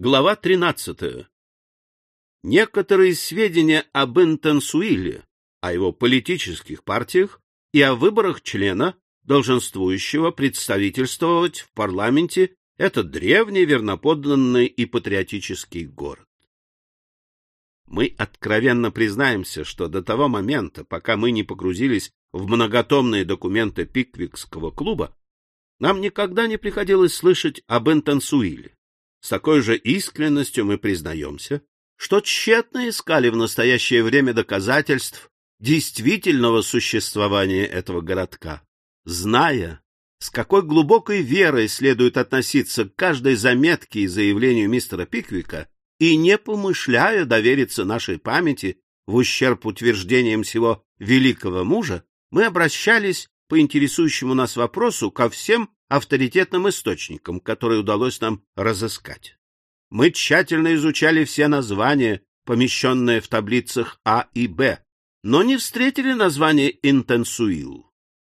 Глава 13. Некоторые сведения об Интенсуиле, о его политических партиях и о выборах члена, долженствующего представительствовать в парламенте этот древний, верноподданный и патриотический город. Мы откровенно признаемся, что до того момента, пока мы не погрузились в многотомные документы Пиквикского клуба, нам никогда не приходилось слышать об Интенсуиле. С такой же искренностью мы признаемся, что тщетно искали в настоящее время доказательств действительного существования этого городка, зная, с какой глубокой верой следует относиться к каждой заметке и заявлению мистера Пиквика, и не помышляя довериться нашей памяти в ущерб утверждениям всего великого мужа, мы обращались по интересующему нас вопросу ко всем авторитетным источникам, которые удалось нам разыскать. Мы тщательно изучали все названия, помещенные в таблицах А и Б, но не встретили название «Интенсуил».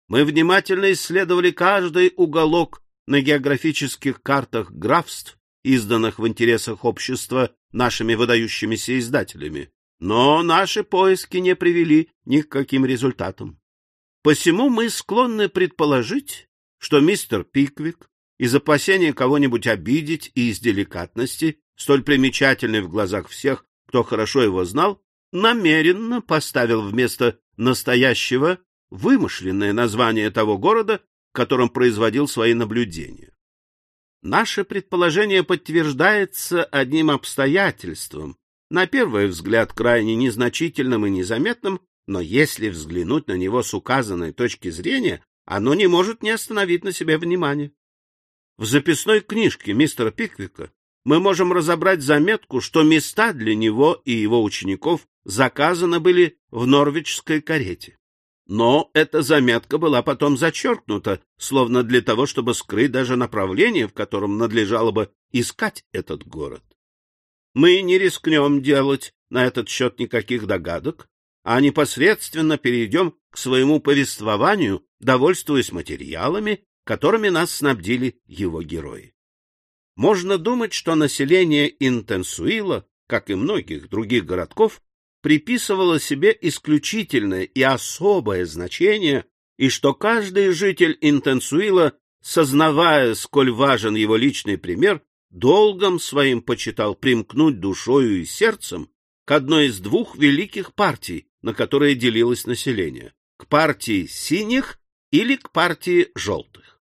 Мы внимательно исследовали каждый уголок на географических картах графств, изданных в интересах общества нашими выдающимися издателями, но наши поиски не привели ни к каким результатам. Посему мы склонны предположить, что мистер Пиквик из опасения кого-нибудь обидеть и из деликатности, столь примечательной в глазах всех, кто хорошо его знал, намеренно поставил вместо настоящего вымышленное название того города, в котором производил свои наблюдения. Наше предположение подтверждается одним обстоятельством, на первый взгляд крайне незначительным и незаметным, но если взглянуть на него с указанной точки зрения, оно не может не остановить на себе внимание. В записной книжке мистера Пиквика мы можем разобрать заметку, что места для него и его учеников заказаны были в норвичской карете. Но эта заметка была потом зачеркнута, словно для того, чтобы скрыть даже направление, в котором надлежало бы искать этот город. Мы не рискнем делать на этот счет никаких догадок, а непосредственно перейдем к своему повествованию, довольствуясь материалами, которыми нас снабдили его герои. Можно думать, что население Интенсуила, как и многих других городков, приписывало себе исключительное и особое значение, и что каждый житель Интенсуила, сознавая, сколь важен его личный пример, долгом своим почитал примкнуть душою и сердцем к одной из двух великих партий, на которые делилось население — к партии синих или к партии желтых.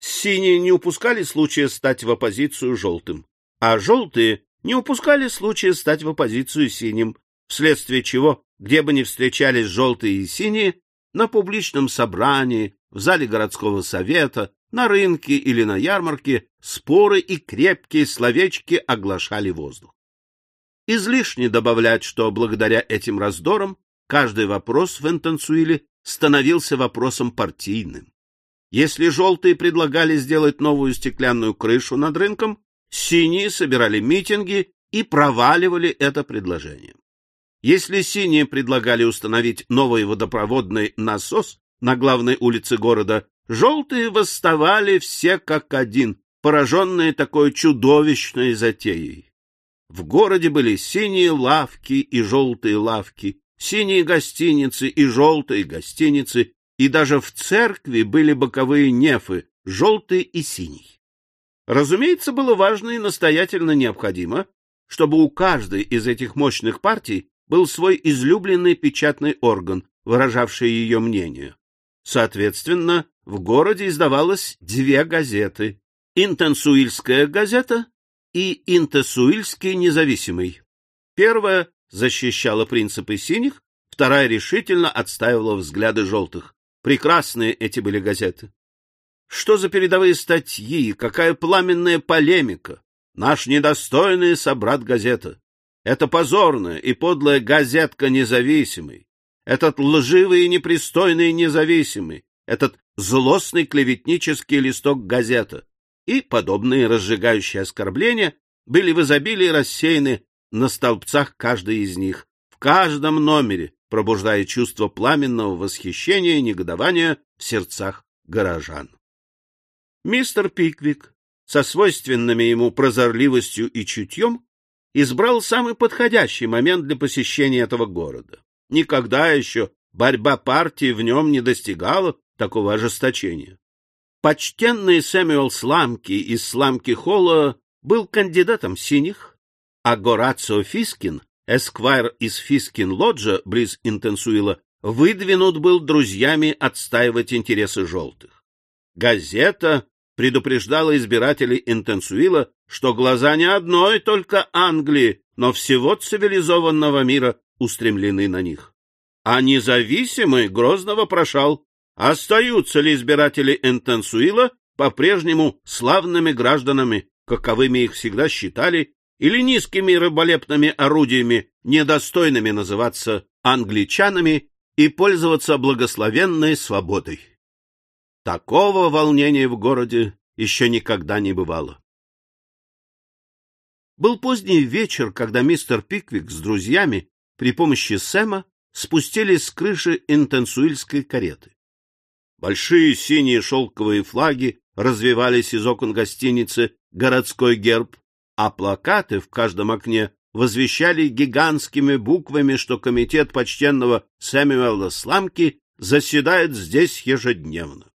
Синие не упускали случая стать в оппозицию желтым, а желтые не упускали случая стать в оппозицию синим, вследствие чего, где бы ни встречались желтые и синие, на публичном собрании, в зале городского совета, на рынке или на ярмарке споры и крепкие словечки оглашали воздух. Излишне добавлять, что благодаря этим раздорам каждый вопрос в Энтонсуиле становился вопросом партийным. Если желтые предлагали сделать новую стеклянную крышу над рынком, синие собирали митинги и проваливали это предложение. Если синие предлагали установить новый водопроводный насос на главной улице города, желтые восставали все как один, пораженные такой чудовищной затеей. В городе были синие лавки и желтые лавки, синие гостиницы и желтые гостиницы, и даже в церкви были боковые нефы, желтый и синий. Разумеется, было важно и настоятельно необходимо, чтобы у каждой из этих мощных партий был свой излюбленный печатный орган, выражавший ее мнение. Соответственно, в городе издавалось две газеты — «Интенсуильская газета» и Интесуильский независимый. Первая защищала принципы синих, вторая решительно отстаивала взгляды желтых. Прекрасные эти были газеты. Что за передовые статьи, какая пламенная полемика! Наш недостойный собрат газета. Это позорная и подлая газетка независимый. Этот лживый и непристойный независимый. Этот злостный клеветнический листок газета и подобные разжигающие оскорбления были в изобилии рассеяны на столбцах каждой из них, в каждом номере, пробуждая чувство пламенного восхищения и негодования в сердцах горожан. Мистер Пиквик со свойственными ему прозорливостью и чутьем, избрал самый подходящий момент для посещения этого города. Никогда еще борьба партии в нем не достигала такого ожесточения. Почтенный Сэмюэл Сламки из Сламки Холла был кандидатом синих, а Горацио Фискин, эсквайр из Фискин-Лоджа близ Интенсуила, выдвинут был друзьями отстаивать интересы желтых. Газета предупреждала избирателей Интенсуила, что глаза не одной только Англии, но всего цивилизованного мира устремлены на них. А независимый грозно вопрошал, остаются ли избиратели Интенсуила по-прежнему славными гражданами, каковыми их всегда считали, или низкими рыболепными орудиями, недостойными называться англичанами и пользоваться благословенной свободой. Такого волнения в городе еще никогда не бывало. Был поздний вечер, когда мистер Пиквик с друзьями при помощи Сэма спустились с крыши интенсуильской кареты. Большие синие шелковые флаги развивались из окон гостиницы «Городской герб», а плакаты в каждом окне возвещали гигантскими буквами, что комитет почтенного Сэмюэла Сламки заседает здесь ежедневно.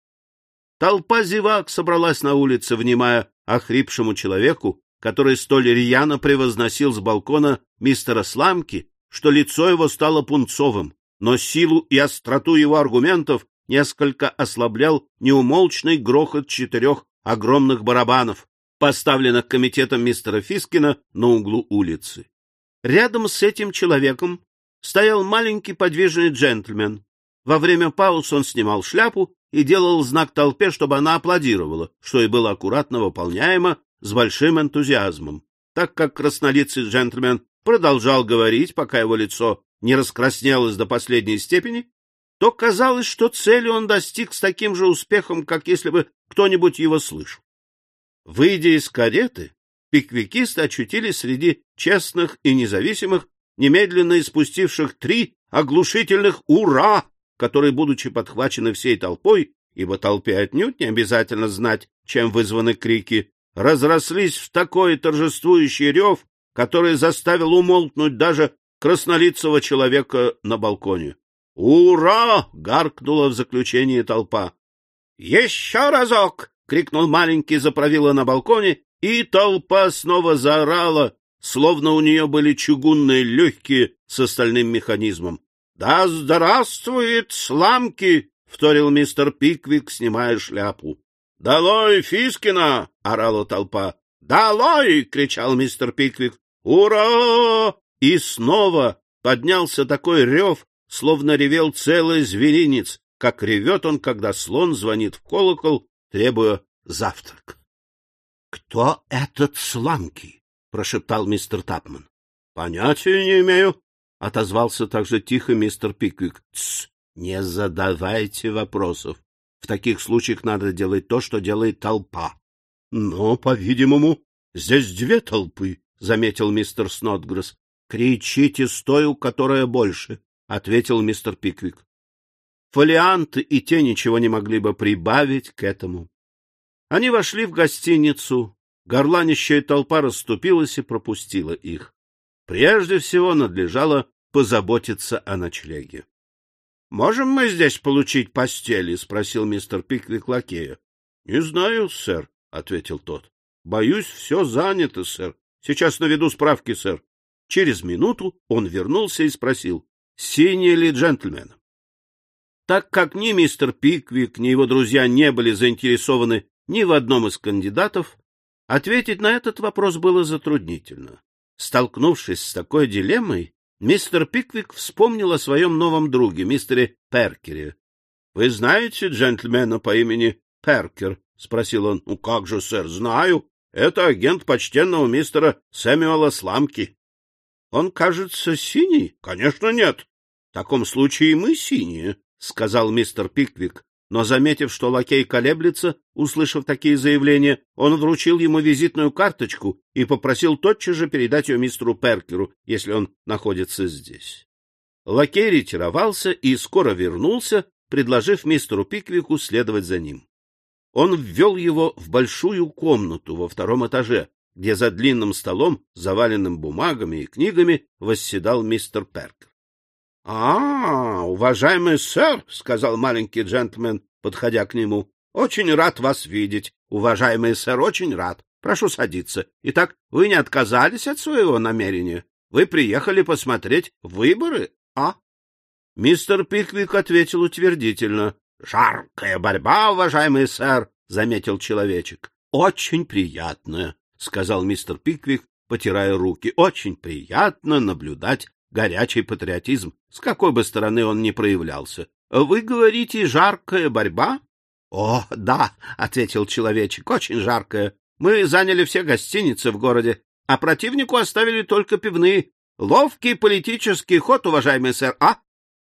Толпа зевак собралась на улице, внимая охрипшему человеку, который столь рьяно превозносил с балкона мистера Сламки, что лицо его стало пунцовым, но силу и остроту его аргументов несколько ослаблял неумолчный грохот четырех огромных барабанов, поставленных комитетом мистера Фискина на углу улицы. Рядом с этим человеком стоял маленький подвижный джентльмен. Во время пауз он снимал шляпу и делал знак толпе, чтобы она аплодировала, что и было аккуратно выполняемо с большим энтузиазмом. Так как краснолицый джентльмен продолжал говорить, пока его лицо не раскраснелось до последней степени, то казалось, что цели он достиг с таким же успехом, как если бы кто-нибудь его слышал. Выйдя из кареты, пиквикисты очутились среди честных и независимых, немедленно испустивших три оглушительных «Ура!», которые, будучи подхвачены всей толпой, ибо толпе отнюдь не обязательно знать, чем вызваны крики, разрослись в такой торжествующий рев, который заставил умолкнуть даже краснолицего человека на балконе. «Ура!» — гаркнула в заключении толпа. «Еще разок!» — крикнул маленький заправила на балконе, и толпа снова заорала, словно у нее были чугунные легкие с остальным механизмом. — Да здравствует сламки! — вторил мистер Пиквик, снимая шляпу. — Долой Фискина! — орала толпа. — Долой! — кричал мистер Пиквик. — Ура! И снова поднялся такой рев, словно ревел целый зверинец, как ревет он, когда слон звонит в колокол, требуя завтрак. — Кто этот Сламки? — прошептал мистер Тапман. — Понятия не имею, — отозвался также тихо мистер Пиквик. — Тсс, не задавайте вопросов. В таких случаях надо делать то, что делает толпа. — Но, по-видимому, здесь две толпы, — заметил мистер Снотгресс. — Кричите с той, у которой больше, — ответил мистер Пиквик. Фолианты и те ничего не могли бы прибавить к этому. Они вошли в гостиницу. Горланищая толпа расступилась и пропустила их. Прежде всего надлежало позаботиться о ночлеге. — Можем мы здесь получить постели? — спросил мистер Пиквик лакея. — Не знаю, сэр, — ответил тот. — Боюсь, все занято, сэр. Сейчас наведу справки, сэр. Через минуту он вернулся и спросил, синий ли джентльмен. Так как ни мистер Пиквик, ни его друзья не были заинтересованы ни в одном из кандидатов, ответить на этот вопрос было затруднительно. Столкнувшись с такой дилеммой, мистер Пиквик вспомнил о своем новом друге, мистере Перкере. — Вы знаете джентльмена по имени Перкер? — спросил он. — Ну как же, сэр, знаю. Это агент почтенного мистера Сэмюэла Сламки. — Он, кажется, синий? — Конечно, нет. — В таком случае мы синие, — сказал мистер Пиквик, но, заметив, что лакей колеблется, услышав такие заявления, он вручил ему визитную карточку и попросил тотчас же передать ее мистеру Перкеру, если он находится здесь. Лакей ретировался и скоро вернулся, предложив мистеру Пиквику следовать за ним. он ввел его в большую комнату во втором этаже, где за длинным столом, заваленным бумагами и книгами, восседал мистер Перкер. — А, уважаемый сэр, — сказал маленький джентльмен, подходя к нему, — очень рад вас видеть. Уважаемый сэр, очень рад. Прошу садиться. Итак, вы не отказались от своего намерения? Вы приехали посмотреть выборы, а? Мистер Пиквик ответил утвердительно. — Жаркая борьба, уважаемый сэр, — заметил человечек. — Очень приятная, — сказал мистер Пиквик, потирая руки. — Очень приятно наблюдать горячий патриотизм, с какой бы стороны он ни проявлялся. — Вы говорите, жаркая борьба? — О, да, — ответил человечек, — очень жаркая. Мы заняли все гостиницы в городе, а противнику оставили только пивные. Ловкий политический ход, уважаемый сэр, а?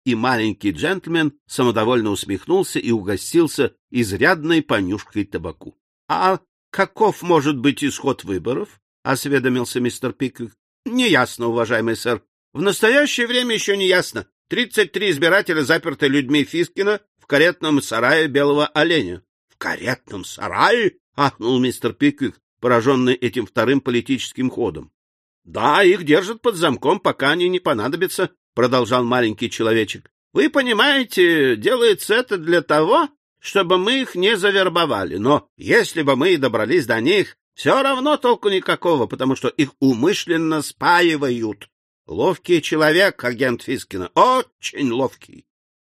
И маленький джентльмен самодовольно усмехнулся и угостился изрядной понюшкой табаку. — А каков может быть исход выборов? — осведомился мистер Пиквик. — Неясно, уважаемый сэр. В настоящее время еще не ясно. Тридцать три избирателя заперты людьми Фискина в каретном сарае Белого Оленя. — В каретном сарае? — ахнул мистер Пиквик, пораженный этим вторым политическим ходом. — Да, их держат под замком, пока они не понадобятся, — продолжал маленький человечек. — Вы понимаете, делается это для того, чтобы мы их не завербовали. Но если бы мы и добрались до них, все равно толку никакого, потому что их умышленно спаивают. Ловкий человек, агент Фискина, очень ловкий.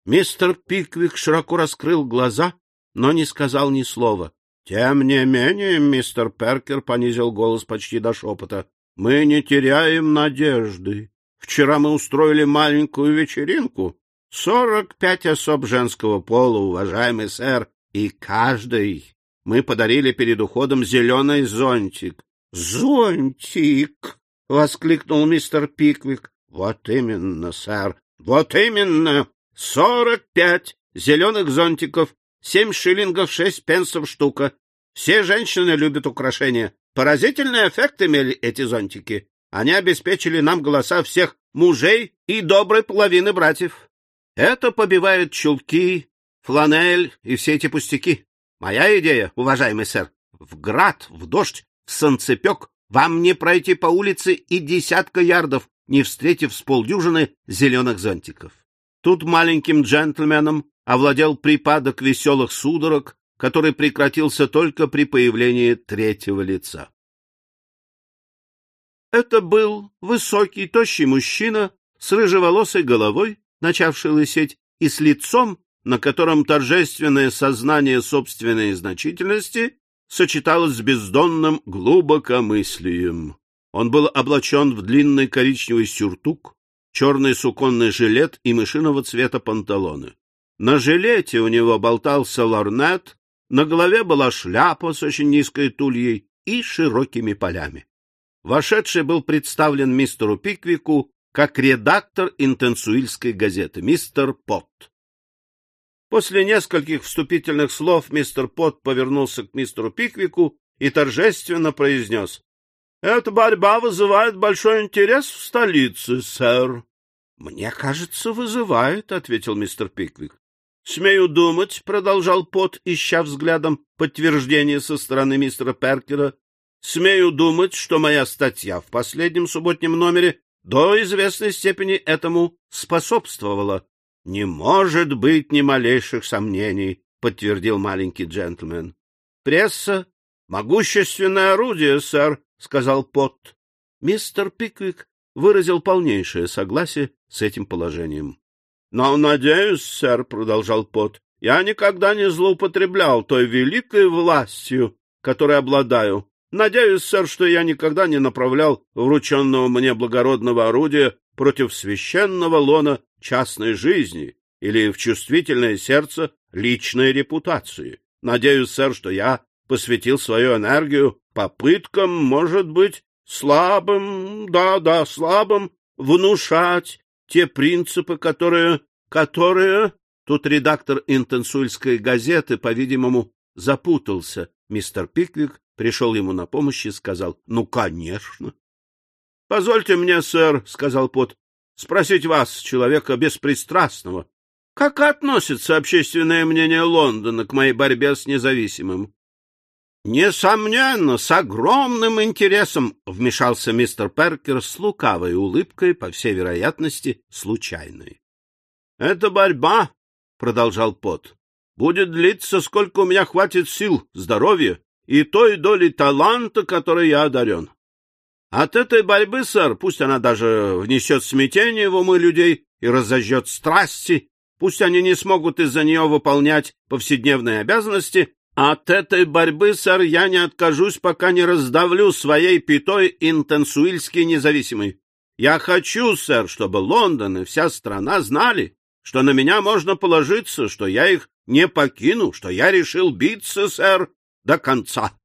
Мистер Пиквик широко раскрыл глаза, но не сказал ни слова. — Тем не менее, мистер Перкер понизил голос почти до шепота, — мы не теряем надежды. Вчера мы устроили маленькую вечеринку. Сорок пять особ женского пола, уважаемый сэр, и каждый мы подарили перед уходом зеленый зонтик. — Зонтик! — воскликнул мистер Пиквик. — Вот именно, сэр, вот именно! Сорок пять зеленых зонтиков Семь шиллингов шесть пенсов штука. Все женщины любят украшения. Поразительный эффект имели эти зонтики. Они обеспечили нам голоса всех мужей и доброй половины братьев. Это побивает чулки, фланель и все эти пустяки. Моя идея, уважаемый сэр, в град, в дождь, в солнцепек вам не пройти по улице и десятка ярдов, не встретив с полдюжины зеленых зонтиков. Тут маленьким джентльменам овладел припадок веселых судорог, который прекратился только при появлении третьего лица. Это был высокий, тощий мужчина с рыжеволосой головой, начавший лысеть, и с лицом, на котором торжественное сознание собственной значительности сочеталось с бездонным глубокомыслием. Он был облачен в длинный коричневый сюртук, черный суконный жилет и мышиного цвета панталоны. На жилете у него болтался лорнет, на голове была шляпа с очень низкой тульей и широкими полями. Вошедший был представлен мистеру Пиквику как редактор интенсуильской газеты, мистер Пот. После нескольких вступительных слов мистер Пот повернулся к мистеру Пиквику и торжественно произнес. — Эта борьба вызывает большой интерес в столице, сэр. — Мне кажется, вызывает, — ответил мистер Пиквик. — Смею думать, — продолжал Пот, ища взглядом подтверждение со стороны мистера Перкера, — смею думать, что моя статья в последнем субботнем номере до известной степени этому способствовала. — Не может быть ни малейших сомнений, — подтвердил маленький джентльмен. — Пресса — могущественное орудие, сэр, — сказал Пот. Мистер Пиквик выразил полнейшее согласие с этим положением. Но, надеюсь, сэр, — продолжал Пот, — я никогда не злоупотреблял той великой властью, которой обладаю. Надеюсь, сэр, что я никогда не направлял врученного мне благородного орудия против священного лона частной жизни или в чувствительное сердце личной репутации. Надеюсь, сэр, что я посвятил свою энергию попыткам, может быть, слабым, да-да, слабым, внушать те принципы, которые... которые... Тут редактор интенсуильской газеты, по-видимому, запутался. Мистер Пиквик пришел ему на помощь и сказал, — Ну, конечно. — Позвольте мне, сэр, — сказал Пот, — спросить вас, человека беспристрастного. Как относится общественное мнение Лондона к моей борьбе с независимым? Несомненно, с огромным интересом вмешался мистер Перкер с лукавой улыбкой, по всей вероятности, случайной. Эта борьба, продолжал Пот, будет длиться, сколько у меня хватит сил, здоровья и той доли таланта, которой я одарен. От этой борьбы, сэр, пусть она даже внесет смятение в умы людей и разожжет страсти, пусть они не смогут из-за нее выполнять повседневные обязанности, от этой борьбы, сэр, я не откажусь, пока не раздавлю своей пятой интенсуильский независимый. Я хочу, сэр, чтобы Лондон и вся страна знали, что на меня можно положиться, что я их не покину, что я решил биться, сэр, до конца. —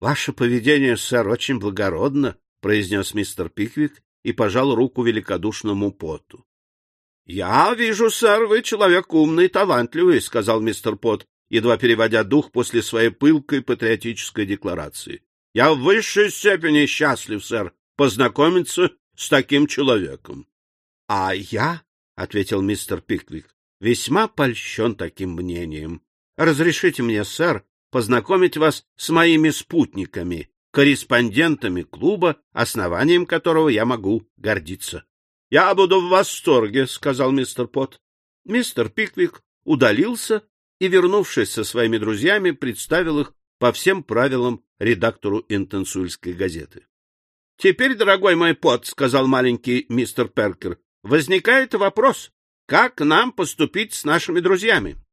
Ваше поведение, сэр, очень благородно, — произнес мистер Пиквик и пожал руку великодушному Поту. — Я вижу, сэр, вы человек умный и талантливый, — сказал мистер Пот, едва переводя дух после своей пылкой патриотической декларации. — Я в высшей степени счастлив, сэр, познакомиться с таким человеком. — А я, — ответил мистер Пиквик, — весьма польщен таким мнением. Разрешите мне, сэр, познакомить вас с моими спутниками, корреспондентами клуба, основанием которого я могу гордиться. — Я буду в восторге, — сказал мистер Пот. Мистер Пиквик удалился и, вернувшись со своими друзьями, представил их по всем правилам редактору интенсуильской газеты. — Теперь, дорогой мой Пот, — сказал маленький мистер Перкер, — возникает вопрос, как нам поступить с нашими друзьями? —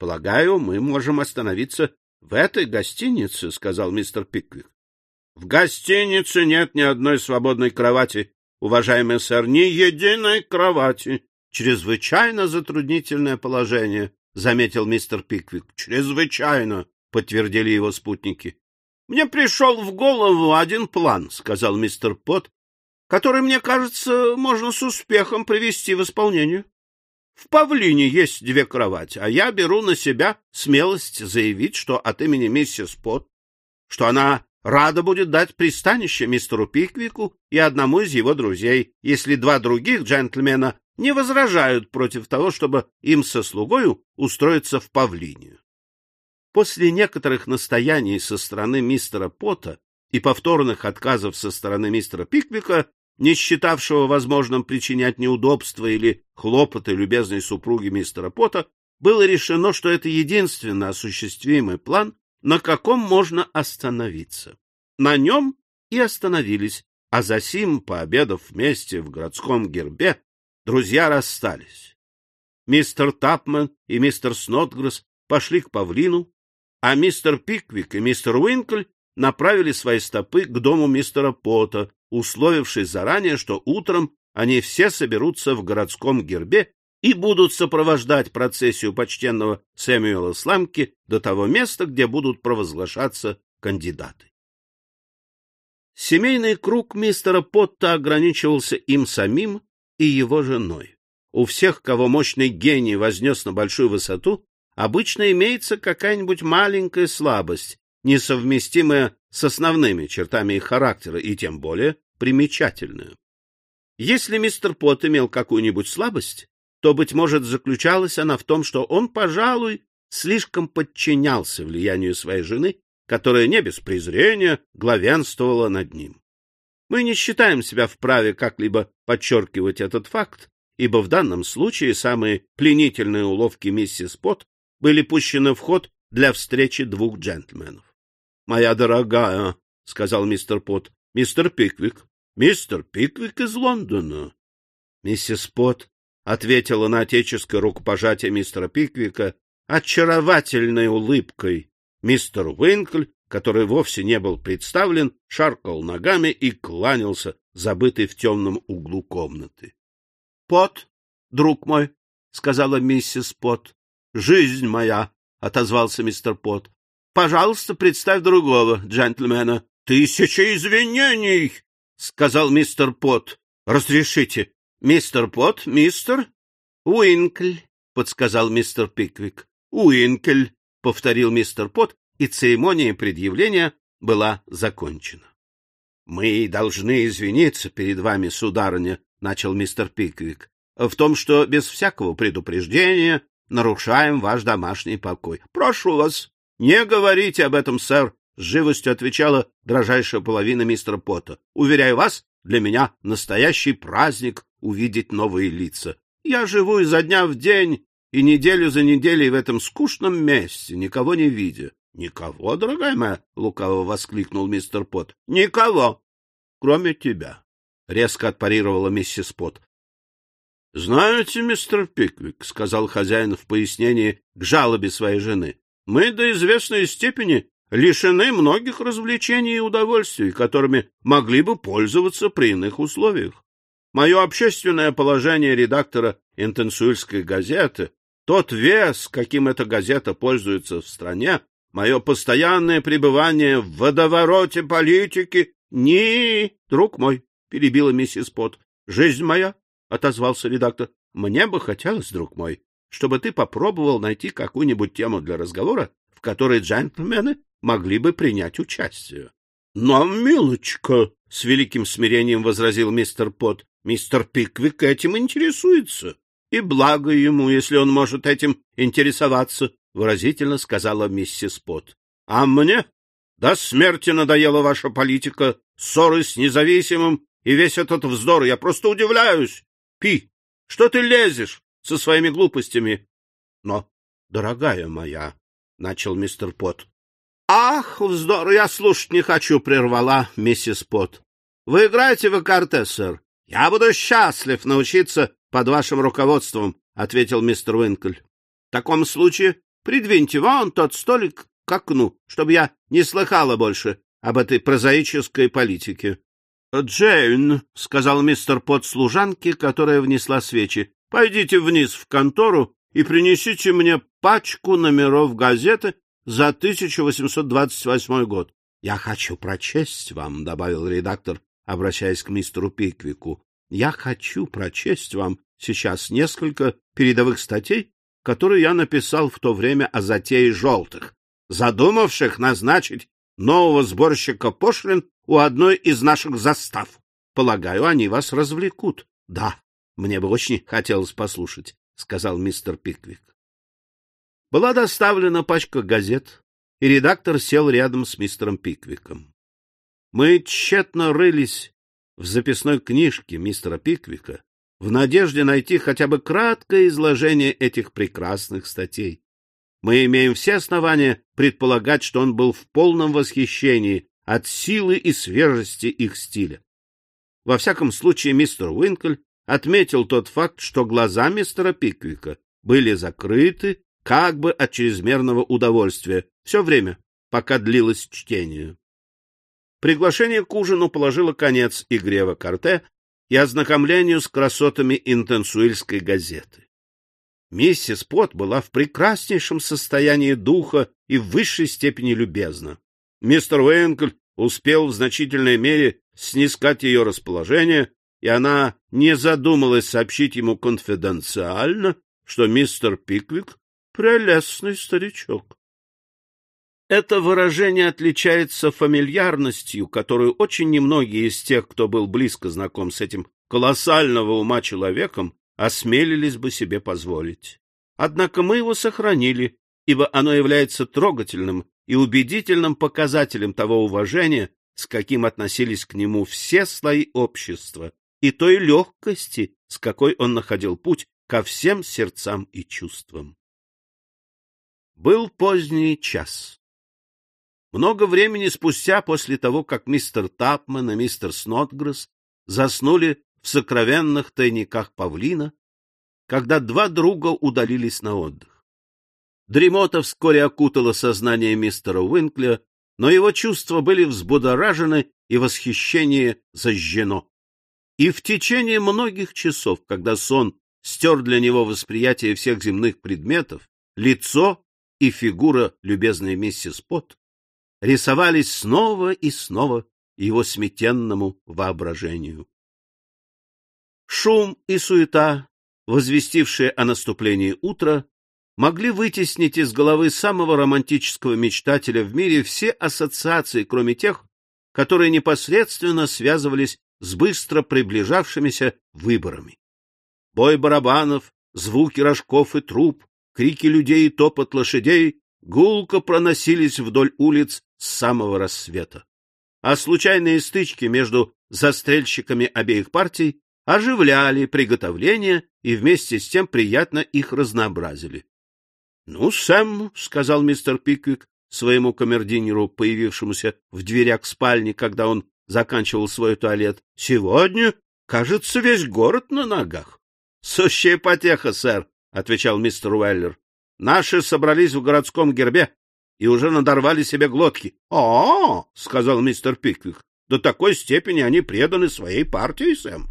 Полагаю, мы можем остановиться в этой гостинице, — сказал мистер Пиквик. — В гостинице нет ни одной свободной кровати, уважаемый сэр, ни единой кровати. Чрезвычайно затруднительное положение, — заметил мистер Пиквик. — Чрезвычайно, — подтвердили его спутники. — Мне пришел в голову один план, — сказал мистер Пот, — который, мне кажется, можно с успехом привести в исполнение. В Павлине есть две кровати, а я беру на себя смелость заявить, что от имени миссис Пот, что она рада будет дать пристанище мистеру Пиквику и одному из его друзей, если два других джентльмена не возражают против того, чтобы им со слугою устроиться в павлине. После некоторых настояний со стороны мистера Пота и повторных отказов со стороны мистера Пиквика, не считавшего возможным причинять неудобства или хлопоты любезной супруги мистера Пота, было решено, что это единственно осуществимый план, на каком можно остановиться. На нем и остановились, а засим, пообедав вместе в городском гербе, друзья расстались. Мистер Тапман и мистер Снотгресс пошли к павлину, а мистер Пиквик и мистер Уинкль направили свои стопы к дому мистера Пота, условившись заранее, что утром они все соберутся в городском гербе и будут сопровождать процессию почтенного Сэмюэла Сламки до того места, где будут провозглашаться кандидаты. Семейный круг мистера Потта ограничивался им самим и его женой. У всех, кого мощный гений вознес на большую высоту, обычно имеется какая-нибудь маленькая слабость, несовместимая с основными чертами их характера и тем более примечательная. Если мистер Пот имел какую-нибудь слабость, то, быть может, заключалась она в том, что он, пожалуй, слишком подчинялся влиянию своей жены, которая не без презрения главенствовала над ним. Мы не считаем себя вправе как-либо подчеркивать этот факт, ибо в данном случае самые пленительные уловки миссис Пот были пущены в ход для встречи двух джентльменов. — Моя дорогая, — сказал мистер Пот, — мистер Пиквик, мистер Пиквик из Лондона. Миссис Пот ответила на отеческое рукопожатие мистера Пиквика очаровательной улыбкой. Мистер Уинкль который вовсе не был представлен, шаркал ногами и кланялся, забытый в темном углу комнаты. — Пот, друг мой, — сказала миссис Пот. — Жизнь моя, — отозвался мистер Пот. — Пожалуйста, представь другого джентльмена. — Тысяча извинений, — сказал мистер Пот. — Разрешите. — Мистер Пот, мистер? — Уинкль, — подсказал мистер Пиквик. — Уинкль, — повторил мистер Пот и церемония предъявления была закончена. — Мы должны извиниться перед вами, сударыня, — начал мистер Пиквик. — в том, что без всякого предупреждения нарушаем ваш домашний покой. Прошу вас, не говорите об этом, сэр, — с живостью отвечала дрожайшая половина мистера Пота. Уверяю вас, для меня настоящий праздник увидеть новые лица. Я живу изо дня в день и неделю за неделей в этом скучном месте, никого не видя. — Никого, дорогая моя, — лукаво воскликнул мистер Пот. — Никого, кроме тебя, — резко отпарировала миссис Пот. — Знаете, мистер Пиквик, — сказал хозяин в пояснении к жалобе своей жены, — мы до известной степени лишены многих развлечений и удовольствий, которыми могли бы пользоваться при иных условиях. Мое общественное положение редактора интенсуильской газеты, тот вес, каким эта газета пользуется в стране, мое постоянное пребывание в водовороте политики... — Не, друг мой, — перебила миссис Пот, — жизнь моя — отозвался редактор. — Мне бы хотелось, друг мой, чтобы ты попробовал найти какую-нибудь тему для разговора, в которой джентльмены могли бы принять участие. — Но, милочка, — с великим смирением возразил мистер Пот, — мистер Пиквик этим интересуется. И благо ему, если он может этим интересоваться, — выразительно сказала миссис Пот. — А мне до смерти надоела ваша политика, ссоры с независимым и весь этот вздор. Я просто удивляюсь. Пи, что ты лезешь со своими глупостями? — Но, дорогая моя, — начал мистер Пот. — Ах, вздор, я слушать не хочу, — прервала миссис Пот. — Вы играете в карте, сэр? — Я буду счастлив научиться под вашим руководством, — ответил мистер Уинкль. — В таком случае придвиньте вон тот столик к окну, чтобы я не слыхала больше об этой прозаической политике. — Джейн, — сказал мистер Пот служанке, которая внесла свечи, — пойдите вниз в контору и принесите мне пачку номеров газеты за 1828 год. — Я хочу прочесть вам, — добавил редактор, обращаясь к мистеру Пиквику. — Я хочу прочесть вам сейчас несколько передовых статей, которые я написал в то время о затее желтых, задумавших назначить нового сборщика пошлин у одной из наших застав. Полагаю, они вас развлекут. — Да, мне бы очень хотелось послушать, — сказал мистер Пиквик. Была доставлена пачка газет, и редактор сел рядом с мистером Пиквиком. Мы тщетно рылись в записной книжке мистера Пиквика в надежде найти хотя бы краткое изложение этих прекрасных статей мы имеем все основания предполагать, что он был в полном восхищении от силы и свежести их стиля. Во всяком случае, мистер Уинкль отметил тот факт, что глаза мистера Пиквика были закрыты как бы от чрезмерного удовольствия все время, пока длилось чтение. Приглашение к ужину положило конец игре в карте и ознакомлению с красотами интенсуильской газеты. Миссис Пот была в прекраснейшем состоянии духа и в высшей степени любезна. Мистер Уэнкль успел в значительной мере снискать ее расположение, и она не задумалась сообщить ему конфиденциально, что мистер Пиквик — прелестный старичок. Это выражение отличается фамильярностью, которую очень немногие из тех, кто был близко знаком с этим колоссального ума человеком, осмелились бы себе позволить. Однако мы его сохранили, ибо оно является трогательным и убедительным показателем того уважения, с каким относились к нему все слои общества, и той легкости, с какой он находил путь ко всем сердцам и чувствам. Был поздний час. Много времени спустя после того, как мистер Тапман и мистер Снотгресс заснули в сокровенных тайниках павлина, когда два друга удалились на отдых. Дремота вскоре окутала сознание мистера Уинкля, но его чувства были взбудоражены и восхищение зажжено. И в течение многих часов, когда сон стер для него восприятие всех земных предметов, лицо и фигура любезной миссис Пот рисовались снова и снова его сметенному воображению. Шум и суета, возвестившие о наступлении утра, могли вытеснить из головы самого романтического мечтателя в мире все ассоциации, кроме тех, которые непосредственно связывались с быстро приближавшимися выборами. бой барабанов, звуки рожков и труб, крики людей и топот лошадей гулко проносились вдоль улиц с самого рассвета. А случайные стычки между застрельщиками обеих партий оживляли приготовления и вместе с тем приятно их разнообразили. — Ну, Сэм, — сказал мистер Пиквик своему камердинеру, появившемуся в дверях спальни, когда он заканчивал свой туалет, — сегодня, кажется, весь город на ногах. — Сущая потеха, сэр, — отвечал мистер Уэллер. — Наши собрались в городском гербе и уже надорвали себе глотки. — О, — сказал мистер Пиквик, — до такой степени они преданы своей партии, Сэм.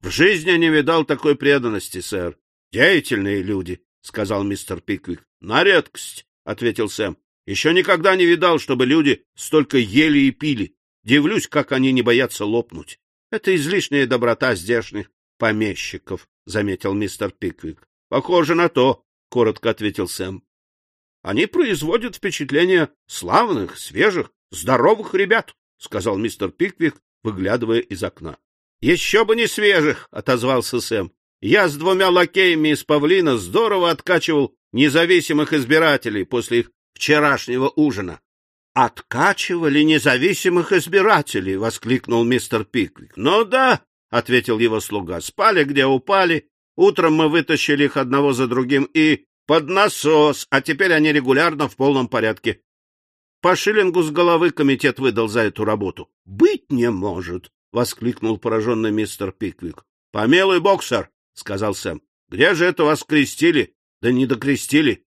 В жизни не видал такой преданности, сэр. Деятельные люди, — сказал мистер Пиквик. — На редкость, — ответил Сэм. — Еще никогда не видал, чтобы люди столько ели и пили. Дивлюсь, как они не боятся лопнуть. Это излишняя доброта здешних помещиков, — заметил мистер Пиквик. — Похоже на то, — коротко ответил Сэм. — Они производят впечатление славных, свежих, здоровых ребят, — сказал мистер Пиквик, выглядывая из окна. — Еще бы не свежих, — отозвался Сэм. — Я с двумя лакеями из павлина здорово откачивал независимых избирателей после их вчерашнего ужина. — Откачивали независимых избирателей! — воскликнул мистер Пиквик. — Ну да, — ответил его слуга, — спали где упали. Утром мы вытащили их одного за другим и под насос, а теперь они регулярно в полном порядке. По шиллингу с головы комитет выдал за эту работу. — Быть не может! — воскликнул пораженный мистер Пиквик. — Помилуй бог, сэр, — сказал Сэм. — Где же это вас крестили? Да не докрестили.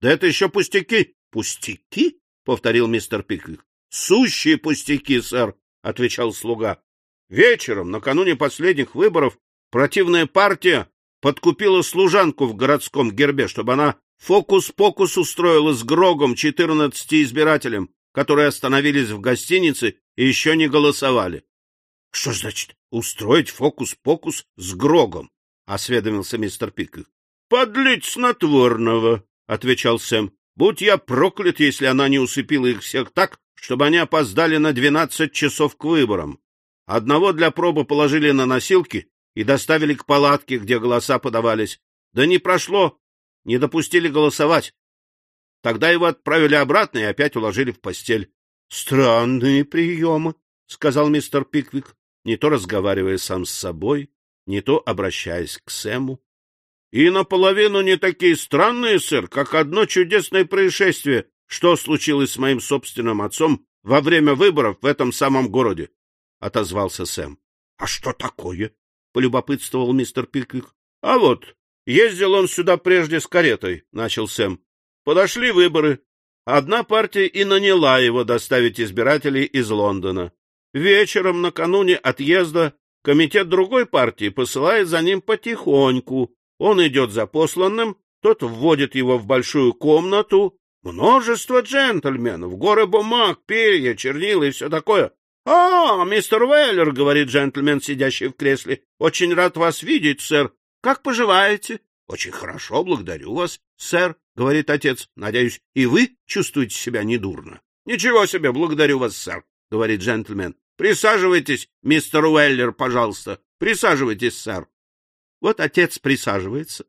Да это еще пустяки. — Пустяки? — повторил мистер Пиквик. — Сущие пустяки, сэр, — отвечал слуга. Вечером, накануне последних выборов, противная партия подкупила служанку в городском гербе, чтобы она фокус-покус устроила с Грогом четырнадцати избирателям, которые остановились в гостинице и еще не голосовали. — Что значит устроить фокус-покус с Грогом? — осведомился мистер Пиквик. — Подлить снотворного, — отвечал Сэм. Будь я проклят, если она не усыпила их всех так, чтобы они опоздали на двенадцать часов к выборам. Одного для пробы положили на носилки и доставили к палатке, где голоса подавались. Да не прошло, не допустили голосовать. Тогда его отправили обратно и опять уложили в постель. — Странные приемы, — сказал мистер Пиквик, не то разговаривая сам с собой, не то обращаясь к Сэму. И наполовину не такие странные, сэр, как одно чудесное происшествие, что случилось с моим собственным отцом во время выборов в этом самом городе, — отозвался Сэм. — А что такое? — полюбопытствовал мистер Пиквик. — А вот, ездил он сюда прежде с каретой, — начал Сэм. Подошли выборы. Одна партия и наняла его доставить избирателей из Лондона. Вечером, накануне отъезда, комитет другой партии посылает за ним потихоньку, он идет за посланным, тот вводит его в большую комнату. Множество джентльменов, горы бумаг, перья, чернила и все такое. — А, мистер Уэллер, — говорит джентльмен, сидящий в кресле, — очень рад вас видеть, сэр. Как поживаете? — Очень хорошо, благодарю вас, сэр, — говорит отец. — Надеюсь, и вы чувствуете себя недурно. — Ничего себе, благодарю вас, сэр, — говорит джентльмен. — Присаживайтесь, мистер Уэллер, пожалуйста. Присаживайтесь, сэр. Вот отец присаживается,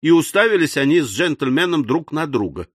и уставились они с джентльменом друг на друга.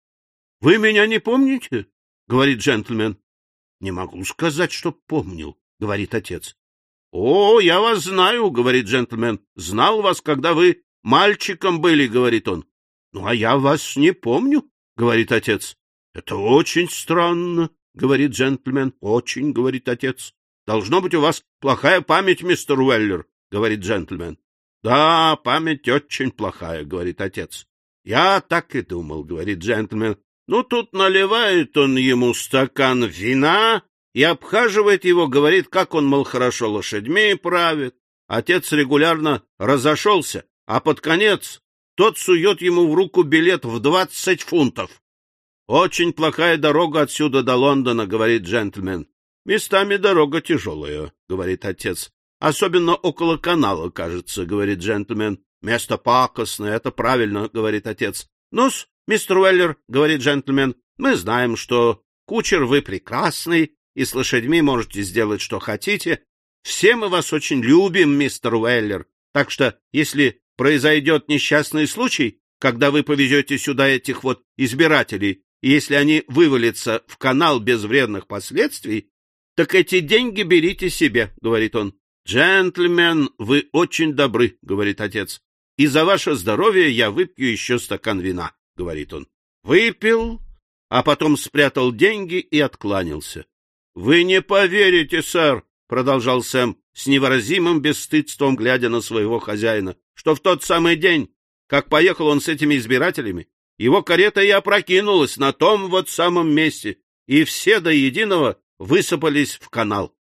— Вы меня не помните? — говорит джентльмен. — Не могу сказать, что помнил, — говорит отец. — О, я вас знаю, — говорит джентльмен. — Знал вас, когда вы мальчиком были, — говорит он. — Ну, а я вас не помню, — говорит отец. — Это очень странно, — говорит джентльмен. — Очень, — говорит отец. — Должно быть, у вас плохая память, мистер Уэллер, — говорит джентльмен. — Да, память очень плохая, — говорит отец. — Я так и думал, — говорит джентльмен. Ну, тут наливает он ему стакан вина и обхаживает его, говорит, как он, мол, хорошо лошадьми правит. Отец регулярно разошелся, а под конец тот сует ему в руку билет в двадцать фунтов. — Очень плохая дорога отсюда до Лондона, — говорит джентльмен. — Местами дорога тяжелая, — говорит отец. Особенно около канала, кажется, — говорит джентльмен. — Место пакостное, это правильно, — говорит отец. — Ну-с, мистер Уэллер, — говорит джентльмен, — мы знаем, что кучер вы прекрасный, и с лошадьми можете сделать, что хотите. Все мы вас очень любим, мистер Уэллер. Так что, если произойдет несчастный случай, когда вы повезете сюда этих вот избирателей, и если они вывалятся в канал без вредных последствий, так эти деньги берите себе, — говорит он. — Джентльмен, вы очень добры, — говорит отец. — И за ваше здоровье я выпью еще стакан вина, — говорит он. Выпил, а потом спрятал деньги и откланялся. — Вы не поверите, сэр, — продолжал Сэм, с невыразимым бесстыдством глядя на своего хозяина, что в тот самый день, как поехал он с этими избирателями, его карета и опрокинулась на том вот самом месте, и все до единого высыпались в канал. —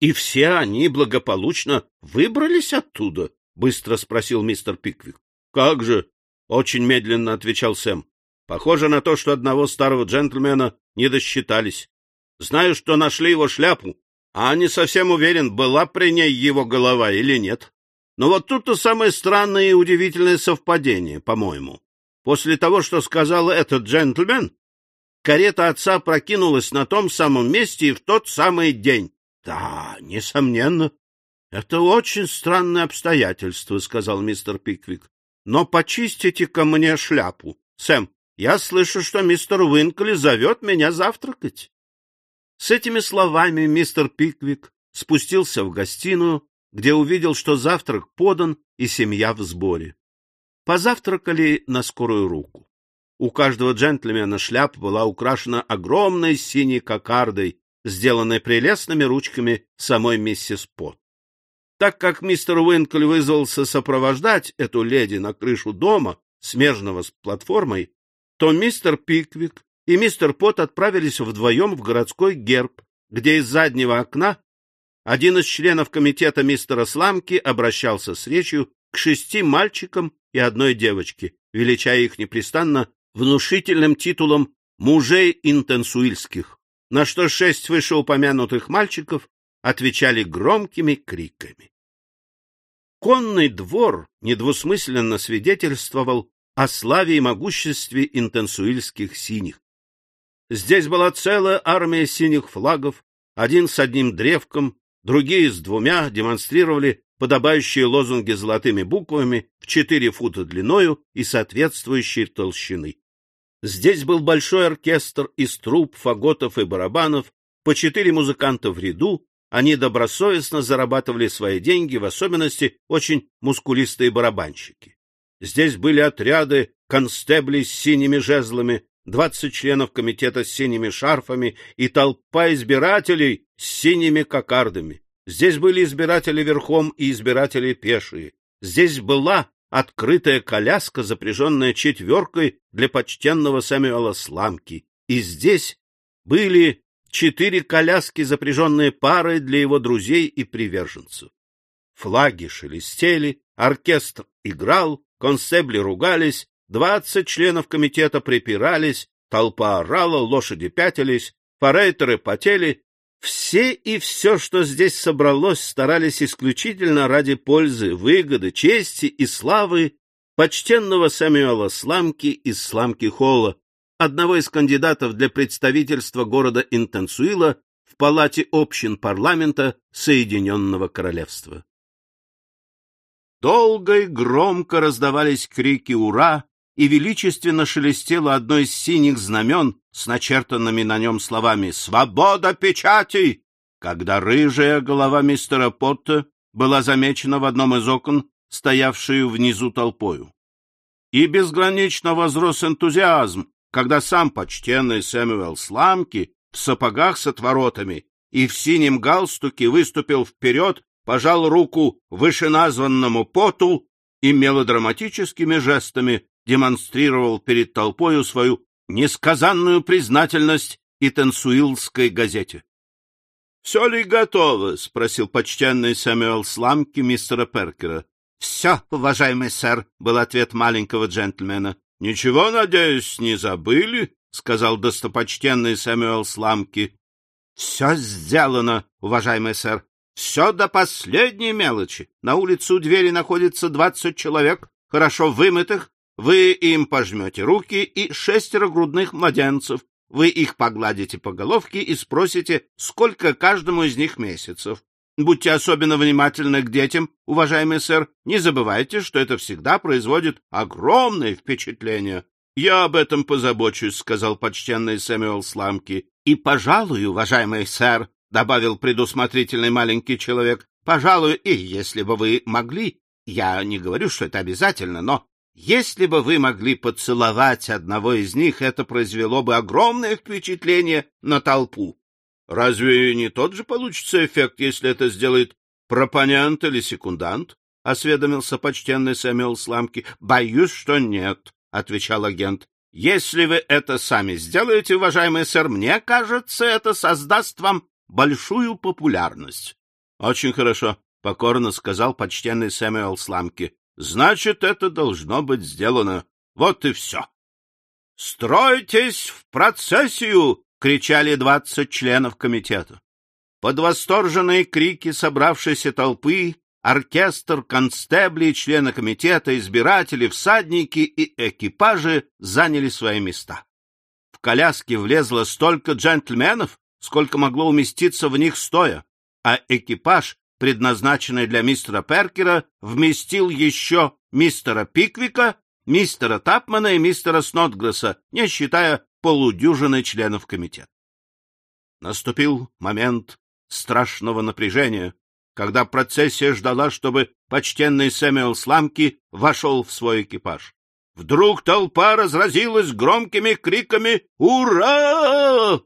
И все они благополучно выбрались оттуда? — быстро спросил мистер Пиквик. — Как же? — очень медленно отвечал Сэм. — Похоже на то, что одного старого джентльмена не досчитались. Знаю, что нашли его шляпу, а не совсем уверен, была при ней его голова или нет. Но вот тут-то самое странное и удивительное совпадение, по-моему. После того, что сказал этот джентльмен, карета отца прокинулась на том самом месте и в тот самый день. — Да, несомненно. — Это очень странное обстоятельство, — сказал мистер Пиквик. — Но почистите-ка мне шляпу. Сэм, я слышу, что мистер Уинкли зовет меня завтракать. С этими словами мистер Пиквик спустился в гостиную, где увидел, что завтрак подан и семья в сборе. Позавтракали на скорую руку. У каждого джентльмена шляпа была украшена огромной синей кокардой, сделанной прелестными ручками самой миссис Пот. Так как мистер Уинкли вызвался сопровождать эту леди на крышу дома, смежного с платформой, то мистер Пиквик и мистер Пот отправились вдвоем в городской герб, где из заднего окна один из членов комитета мистера Сламки обращался с речью к шести мальчикам и одной девочке, величая их непрестанно внушительным титулом мужей интенсуильских, на что шесть вышеупомянутых мальчиков отвечали громкими криками. Конный двор недвусмысленно свидетельствовал о славе и могуществе интенсуильских синих. Здесь была целая армия синих флагов, один с одним древком, другие с двумя демонстрировали подобающие лозунги золотыми буквами в четыре фута длиною и соответствующей толщины. Здесь был большой оркестр из труб, фаготов и барабанов, по четыре музыканта в ряду, они добросовестно зарабатывали свои деньги, в особенности очень мускулистые барабанщики. Здесь были отряды констеблей с синими жезлами, двадцать членов комитета с синими шарфами и толпа избирателей с синими кокардами. Здесь были избиратели верхом и избиратели пешие. Здесь была открытая коляска, запряженная четверкой для почтенного Сэмюэла Сламки. И здесь были четыре коляски, запряженные парой для его друзей и приверженцев. Флаги шелестели, оркестр играл, констебли ругались, Двадцать членов комитета припирались, толпа орала, лошади пятились, форейтеры потели. Все и все, что здесь собралось, старались исключительно ради пользы, выгоды, чести и славы почтенного Сэмюэла Сламки из Сламки-Холла, одного из кандидатов для представительства города Интенсуила в Палате общин парламента Соединенного Королевства. Долго и громко раздавались крики «Ура!» И величественно шелестело одно из синих знамен с начертанными на нем словами «Свобода печати!», когда рыжая голова мистера Потта была замечена в одном из окон, стоявшую внизу толпою. И безгранично возрос энтузиазм, когда сам почтенный Сэмюэл Сламки в сапогах с отворотами и в синем галстуке выступил вперед, пожал руку вышеназванному Поту и мелодраматическими жестами демонстрировал перед толпою свою несказанную признательность и тенсуилской газете. — Все ли готово? — спросил почтенный Сэмюэл Сламки мистера Перкера. — Все, уважаемый сэр, — был ответ маленького джентльмена. — Ничего, надеюсь, не забыли? — сказал достопочтенный Сэмюэл Сламки. — Все сделано, уважаемый сэр. Все до последней мелочи. На улице у двери находится двадцать человек, хорошо вымытых, вы им пожмете руки и шестеро грудных младенцев. Вы их погладите по головке и спросите, сколько каждому из них месяцев. Будьте особенно внимательны к детям, уважаемый сэр. Не забывайте, что это всегда производит огромное впечатление. — Я об этом позабочусь, — сказал почтенный Сэмюэл Сламки. — И, пожалуй, уважаемый сэр, — добавил предусмотрительный маленький человек, — пожалуй, и если бы вы могли, я не говорю, что это обязательно, но если бы вы могли поцеловать одного из них, это произвело бы огромное впечатление на толпу. Разве не тот же получится эффект, если это сделает пропонент или секундант? — осведомился почтенный Сэмюэл Сламки. — Боюсь, что нет, — отвечал агент. — Если вы это сами сделаете, уважаемый сэр, мне кажется, это создаст вам большую популярность. — Очень хорошо, — покорно сказал почтенный Сэмюэл Сламки. — Значит, это должно быть сделано. Вот и все. — Стройтесь в процессию! — кричали двадцать членов комитета. Под восторженные крики собравшейся толпы оркестр, констебли, члены комитета, избиратели, всадники и экипажи заняли свои места. В коляске влезло столько джентльменов, сколько могло уместиться в них стоя, а экипаж, предназначенный для мистера Перкера, вместил еще мистера Пиквика, мистера Тапмана и мистера Снотгресса, не считая полудюжины членов комитета. Наступил момент страшного напряжения, когда процессия ждала, чтобы почтенный Сэмюэл Сламки вошел в свой экипаж. Вдруг толпа разразилась громкими криками «Ура!»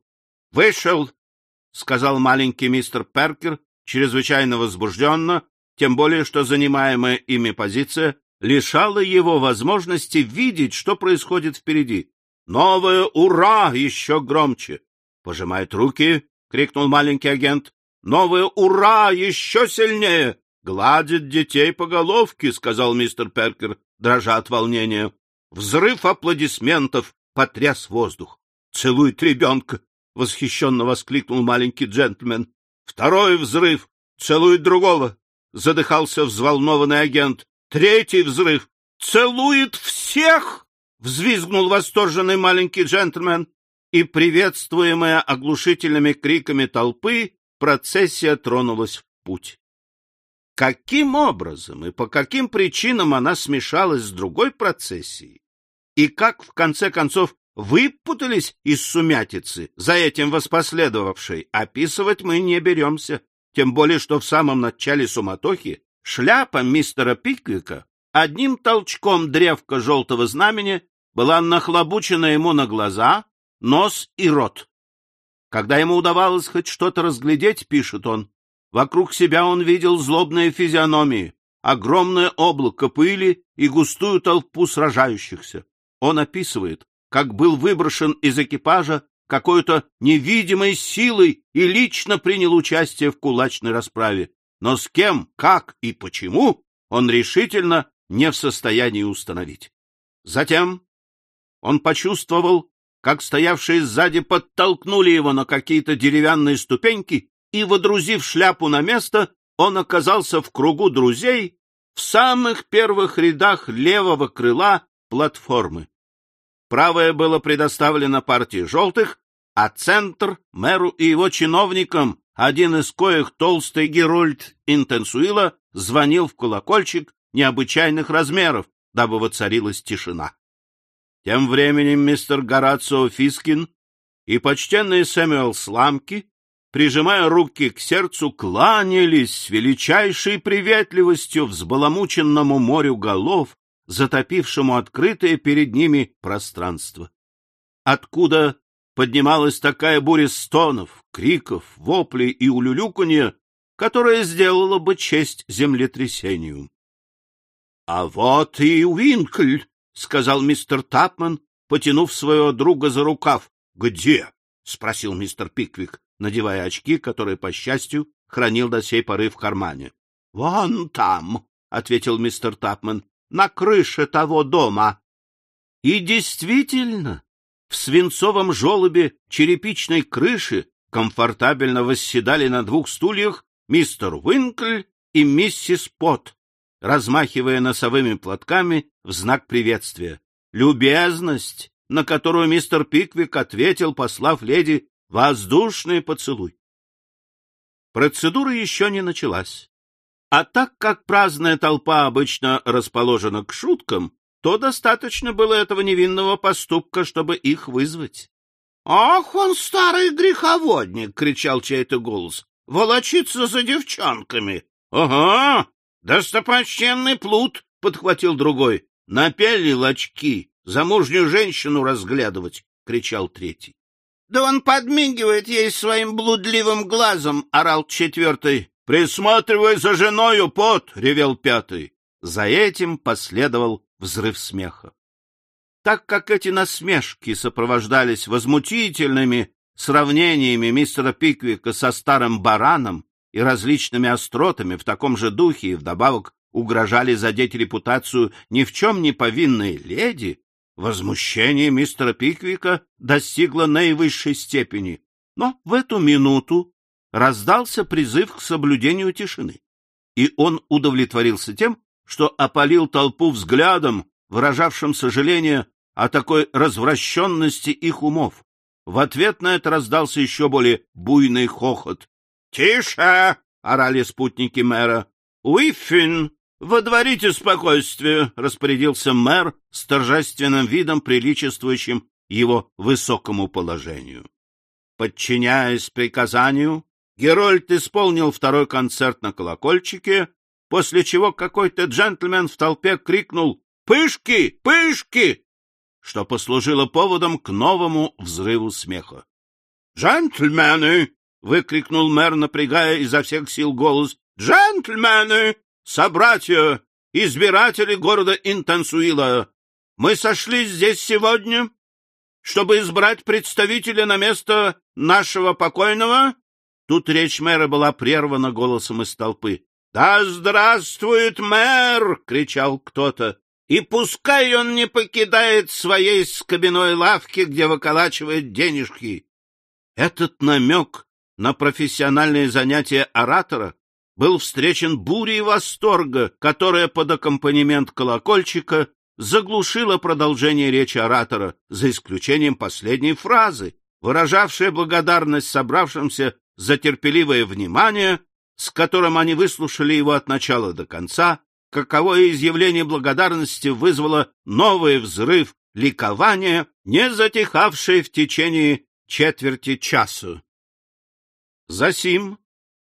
«Вышел!» — сказал маленький мистер Перкер, чрезвычайно возбужденно, тем более что занимаемая ими позиция лишала его возможности видеть, что происходит впереди. Новое «Ура!» еще громче. «Пожимает руки!» — крикнул маленький агент. «Новое «Ура!» еще сильнее!» «Гладит детей по головке», — сказал мистер Перкер, дрожа от волнения. Взрыв аплодисментов потряс воздух. «Целует ребенка!» — восхищенно воскликнул маленький джентльмен. «Второй взрыв! Целует другого!» — задыхался взволнованный агент. «Третий взрыв! Целует всех!» взвизгнул восторженный маленький джентльмен, и, приветствуемая оглушительными криками толпы, процессия тронулась в путь. Каким образом и по каким причинам она смешалась с другой процессией, и как, в конце концов, выпутались из сумятицы, за этим воспоследовавшей, описывать мы не беремся, тем более что в самом начале суматохи шляпа мистера Пиквика одним толчком древка желтого знамени была нахлобучена ему на глаза, нос и рот. Когда ему удавалось хоть что-то разглядеть, пишет он, вокруг себя он видел злобные физиономии, огромное облако пыли и густую толпу сражающихся. Он описывает, как был выброшен из экипажа какой-то невидимой силой и лично принял участие в кулачной расправе. Но с кем, как и почему он решительно не в состоянии установить. Затем он почувствовал, как стоявшие сзади подтолкнули его на какие-то деревянные ступеньки, и, водрузив шляпу на место, он оказался в кругу друзей в самых первых рядах левого крыла платформы. Правое было предоставлено партии желтых, а центр — мэру и его чиновникам, один из коих толстый Герольд Интенсуила звонил в колокольчик необычайных размеров, дабы воцарилась тишина. Тем временем мистер Горацио Фискин и почтенный Сэмюэл Сламки, прижимая руки к сердцу, кланялись с величайшей приветливостью взбаламученному морю голов, затопившему открытое перед ними пространство. Откуда поднималась такая буря стонов, криков, воплей и улюлюканья, которая сделала бы честь землетрясению. — А вот и Уинкль! — сказал мистер Тапман, потянув своего друга за рукав. — Где? — спросил мистер Пиквик, надевая очки, которые, по счастью, хранил до сей поры в кармане. — Вон там, — ответил мистер Тапман, — на крыше того дома. И действительно, в свинцовом желобе черепичной крыши комфортабельно восседали на двух стульях мистер Уинкль и миссис Пот, размахивая носовыми платками в знак приветствия. Любезность, на которую мистер Пиквик ответил, послав леди воздушный поцелуй. Процедура еще не началась. А так как праздная толпа обычно расположена к шуткам, то достаточно было этого невинного поступка, чтобы их вызвать. — Ах, он старый греховодник! — кричал чей-то голос. — Волочится за девчонками. — Ага, достопочтенный плут! — подхватил другой. — Напялил очки, замужнюю женщину разглядывать! — кричал третий. — Да он подмигивает ей своим блудливым глазом! — орал четвертый. — Присматривай за женою, пот! — ревел пятый. За этим последовал взрыв смеха. Так как эти насмешки сопровождались возмутительными сравнениями мистера Пиквика со старым бараном и различными остротами в таком же духе и вдобавок угрожали задеть репутацию ни в чем не повинной леди, возмущение мистера Пиквика достигло наивысшей степени. Но в эту минуту раздался призыв к соблюдению тишины, и он удовлетворился тем, что опалил толпу взглядом, выражавшим сожаление о такой развращенности их умов. В ответ на это раздался еще более буйный хохот. — Тише! — орали спутники мэра. — Уиффин, водворите спокойствие! — распорядился мэр с торжественным видом, приличествующим его высокому положению. Подчиняясь приказанию, Герольд исполнил второй концерт на колокольчике, после чего какой-то джентльмен в толпе крикнул «Пышки! Пышки!», что послужило поводом к новому взрыву смеха. «Джентльмены!» — выкрикнул мэр, напрягая изо всех сил голос. «Джентльмены! Собратья! Избиратели города Интансуила! Мы сошлись здесь сегодня, чтобы избрать представителя на место нашего покойного...» Тут речь мэра была прервана голосом из толпы. «Да здравствует мэр!» — кричал кто-то. «И пускай он не покидает своей скобяной лавки, где выколачивает денежки!» Этот намек на профессиональные занятия оратора был встречен бурей восторга, которая под аккомпанемент колокольчика заглушила продолжение речи оратора, за исключением последней фразы, выражавшей благодарность собравшимся за терпеливое внимание с которым они выслушали его от начала до конца, каковое изъявление благодарности вызвало новый взрыв ликования, не затихавший в течение четверти часа. Засим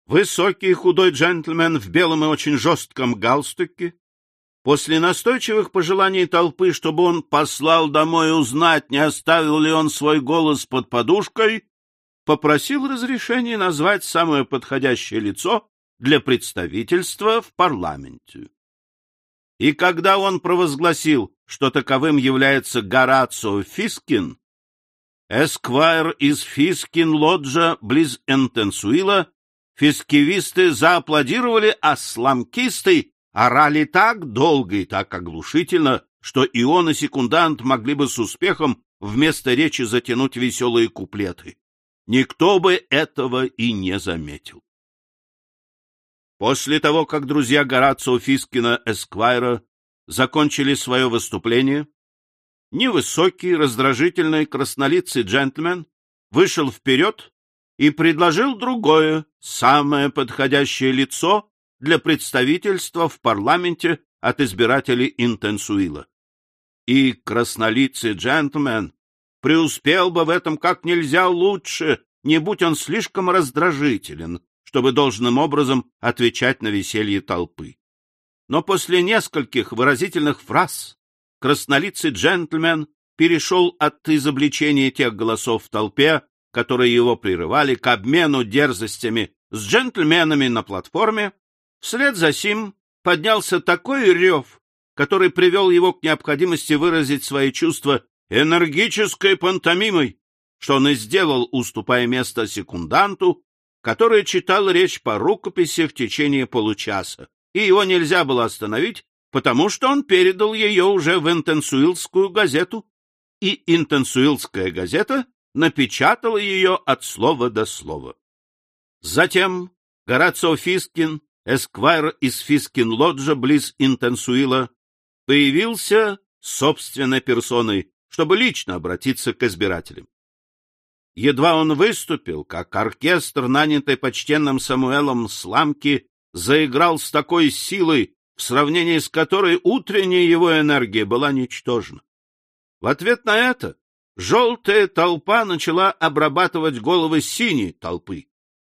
высокий худой джентльмен в белом и очень жестком галстуке, после настойчивых пожеланий толпы, чтобы он послал домой узнать, не оставил ли он свой голос под подушкой, попросил разрешения назвать самое подходящее лицо для представительства в парламенте. И когда он провозгласил, что таковым является Горацио Фискин, эсквайр из Фискин-Лоджа близ Энтенсуила, фискивисты зааплодировали, а сламкисты орали так долго и так оглушительно, что и он, и секундант могли бы с успехом вместо речи затянуть веселые куплеты никто бы этого и не заметил. После того, как друзья Горацио Фискина Эсквайра закончили свое выступление, невысокий, раздражительный, краснолицый джентльмен вышел вперед и предложил другое, самое подходящее лицо для представительства в парламенте от избирателей Интенсуила. И краснолицый джентльмен преуспел бы в этом как нельзя лучше, не будь он слишком раздражителен, чтобы должным образом отвечать на веселье толпы. Но после нескольких выразительных фраз краснолицый джентльмен перешел от изобличения тех голосов в толпе, которые его прерывали, к обмену дерзостями с джентльменами на платформе, вслед за сим поднялся такой рев, который привел его к необходимости выразить свои чувства энергической пантомимой, что он и сделал, уступая место секунданту, который читал речь по рукописи в течение получаса, и его нельзя было остановить, потому что он передал ее уже в Интенсуилскую газету, и Интенсуилская газета напечатала ее от слова до слова. Затем Горацио Фискин, эсквайр из Фискин-Лоджа близ Интенсуила, появился собственной персоной чтобы лично обратиться к избирателям. Едва он выступил, как оркестр, нанятый почтенным Самуэлом Сламки, заиграл с такой силой, в сравнении с которой утренняя его энергия была ничтожна. В ответ на это желтая толпа начала обрабатывать головы синей толпы,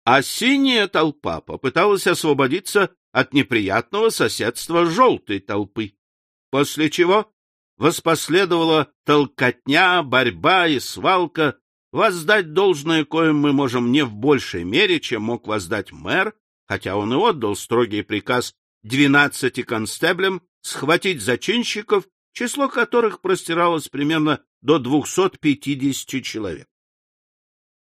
а синяя толпа попыталась освободиться от неприятного соседства желтой толпы, после чего воспоследовала толкотня, борьба и свалка, воздать должное, коим мы можем не в большей мере, чем мог воздать мэр, хотя он и отдал строгий приказ двенадцати констеблям схватить зачинщиков, число которых простиралось примерно до 250 человек.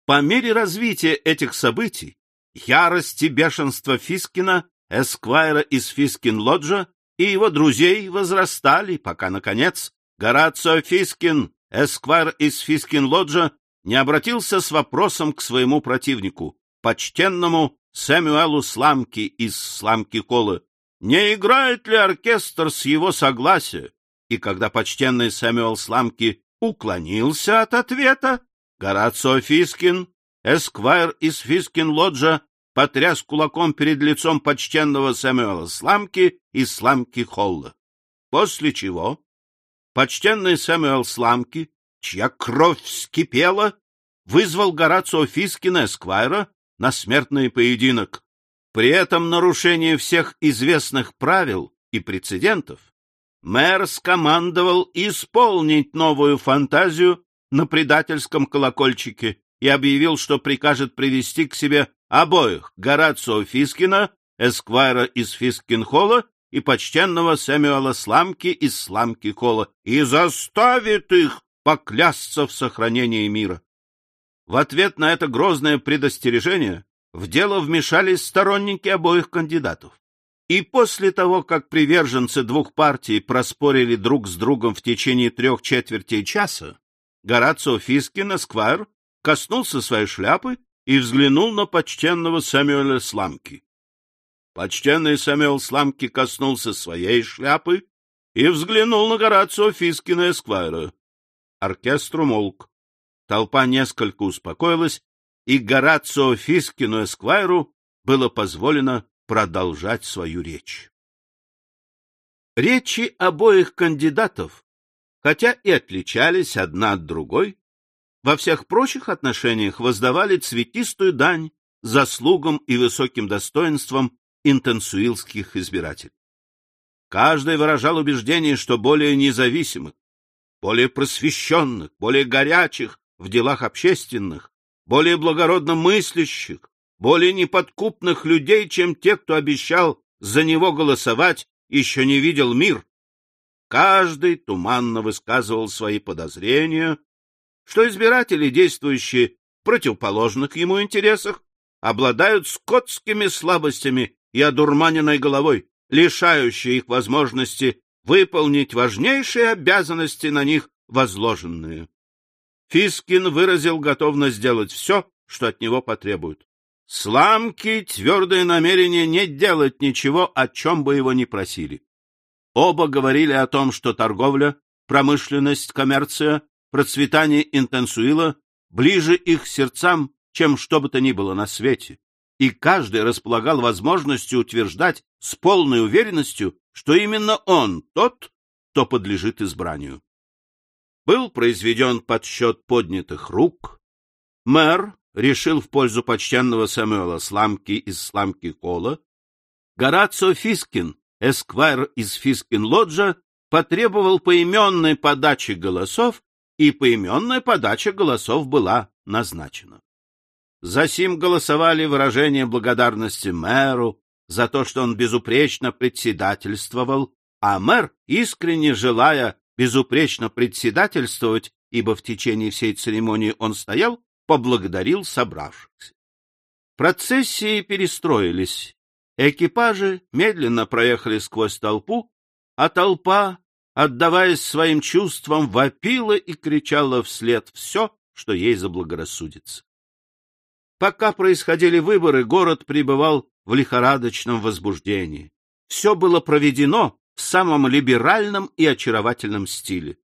По мере развития этих событий ярость и бешенство Фискина, эсквайра из Фискин-Лоджа и его друзей возрастали, пока, наконец, Горацио Фискин, эсквайр из Фискин-Лоджа, не обратился с вопросом к своему противнику, почтенному Сэмюэлу Сламки из Сламки-Колы, не играет ли оркестр с его согласия? И когда почтенный Сэмюэл Сламки уклонился от ответа, Горацио Фискин, эсквайр из Фискин-Лоджа, потряс кулаком перед лицом почтенного Сэмюэла Сламки из Сламки-Холла. После чего почтенный Сэмюэл Сламки, чья кровь вскипела, вызвал Горацио Фискина, эсквайра, на смертный поединок. При этом нарушении всех известных правил и прецедентов мэр скомандовал исполнить новую фантазию на предательском колокольчике и объявил, что прикажет привести к себе обоих Горацио Фискина, эсквайра из Фискин-Холла, и почтенного Сэмюэла Сламки из Сламки-Холла, и заставит их поклясться в сохранении мира. В ответ на это грозное предостережение в дело вмешались сторонники обоих кандидатов. И после того, как приверженцы двух партий проспорили друг с другом в течение трех четвертей часа, Горацио Фискин, Эсквайр, коснулся своей шляпы и взглянул на почтенного Сэмюэля Сламки. Почтенный Сэмюэл Сламки коснулся своей шляпы и взглянул на Горацио Фискина Эсквайра. Оркестр умолк. Толпа несколько успокоилась, и Горацио Фискину Эсквайру было позволено продолжать свою речь. Речи обоих кандидатов, хотя и отличались одна от другой, во всех прочих отношениях воздавали цветистую дань заслугам и высоким достоинствам интенсуилских избирателей. Каждый выражал убеждение, что более независимых, более просвещенных, более горячих в делах общественных, более благородно мыслящих, более неподкупных людей, чем те, кто обещал за него голосовать, еще не видел мир. Каждый туманно высказывал свои подозрения, что избиратели, действующие в противоположных ему интересах, обладают скотскими слабостями и одурманенной головой, лишающие их возможности выполнить важнейшие обязанности на них возложенные. Фискин выразил готовность сделать все, что от него потребуют. Сламки твердое намерение не делать ничего, о чем бы его ни просили. Оба говорили о том, что торговля, промышленность, коммерция, процветание интенсуила ближе их сердцам, чем что бы то ни было на свете, и каждый располагал возможностью утверждать с полной уверенностью, что именно он тот, кто подлежит избранию. Был произведен подсчет поднятых рук. Мэр решил в пользу почтенного Самуэла Сламки из Сламки Кола. Горацио Фискин, эсквайр из Фискин-Лоджа, потребовал поименной подачи голосов, и поименная подача голосов была назначена. Засим голосовали выражение благодарности мэру за то, что он безупречно председательствовал, а мэр, искренне желая безупречно председательствовать, ибо в течение всей церемонии он стоял, поблагодарил собравшихся. Процессии перестроились. Экипажи медленно проехали сквозь толпу, а толпа, отдаваясь своим чувствам, вопила и кричала вслед все, что ей заблагорассудится. Пока происходили выборы, город пребывал в лихорадочном возбуждении. Все было проведено в самом либеральном и очаровательном стиле.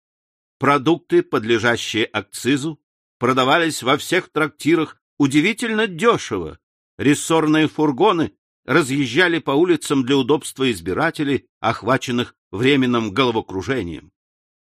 Продукты, подлежащие акцизу, продавались во всех трактирах удивительно дешево. Рессорные фургоны разъезжали по улицам для удобства избирателей, охваченных временным головокружением.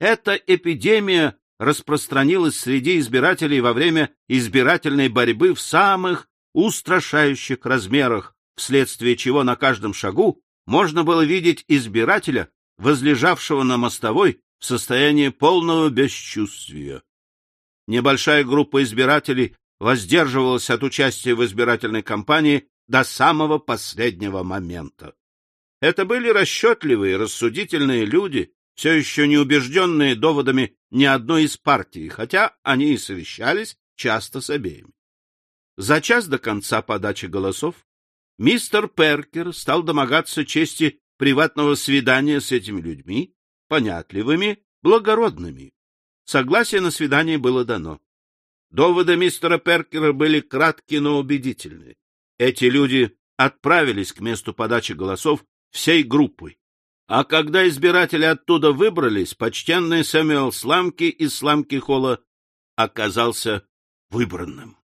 Эта эпидемия распространилась среди избирателей во время избирательной борьбы в самых устрашающих размерах, вследствие чего на каждом шагу можно было видеть избирателя, возлежавшего на мостовой в состоянии полного бесчувствия. Небольшая группа избирателей воздерживалась от участия в избирательной кампании до самого последнего момента. Это были расчетливые, рассудительные люди, все еще не убежденные доводами ни одной из партий, хотя они и совещались часто с обеими. За час до конца подачи голосов мистер Перкер стал домогаться чести приватного свидания с этими людьми, понятливыми, благородными. Согласие на свидание было дано. Доводы мистера Перкера были кратки, но убедительны. Эти люди отправились к месту подачи голосов всей группой. А когда избиратели оттуда выбрались, почтенный Сэмюэл Сламки из Сламки Холла оказался выбранным.